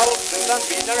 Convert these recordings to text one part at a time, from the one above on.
sjunger valsen den vinner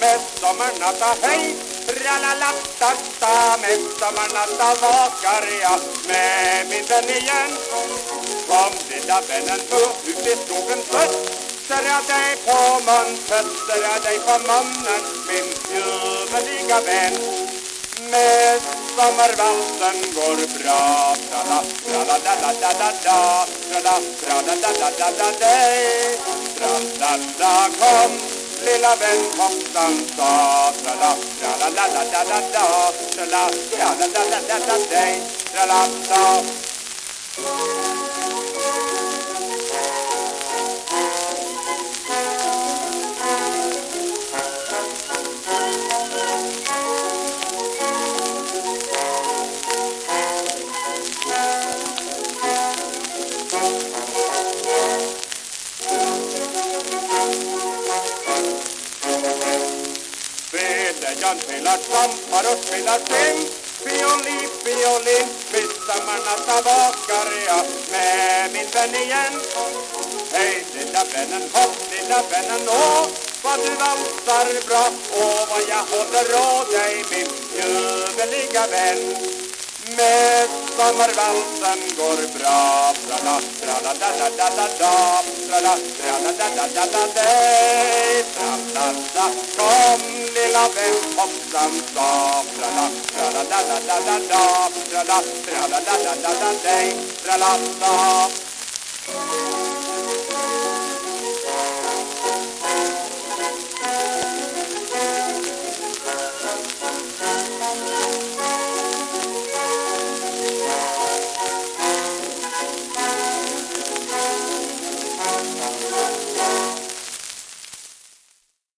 med sommarnatta, hej! Tralalattata, med sommarnatta vakar jag med min igen. Kom lilla vännen ut i skogen Sätter jag dig på mun, sätter jag dig på munnen, min ljuvliga vän. Med sommarvalsen går bra Tralla, tralla, da, da, da, da, da Tralla, tralla, da, da, da, da, da Tralla, da, kom Lilla vän, kom dansa Tralla, tralla, da, da, da, da, da Tralla, tralla, da, da, da, da, da Tralla, där Jan spelar trampar och spelar sim Fiolin, fiolin, midsommarnatta vakar jag med min vän igen Hej lilla vännen, hopp lilla vännen, åh vad du valsar bra Åh vad jag håller å dig min ljuvliga vän med sommarvalsen går bra Tralla, tralla, da, da, da, da, da Tralla, tralla, da, da, da, da, da Tralla, da, kom lilla vän hoppsan sa Tralla, tralla, da, da, da, da, da Tralla, tralla, da, da, da, da, da Tralla, da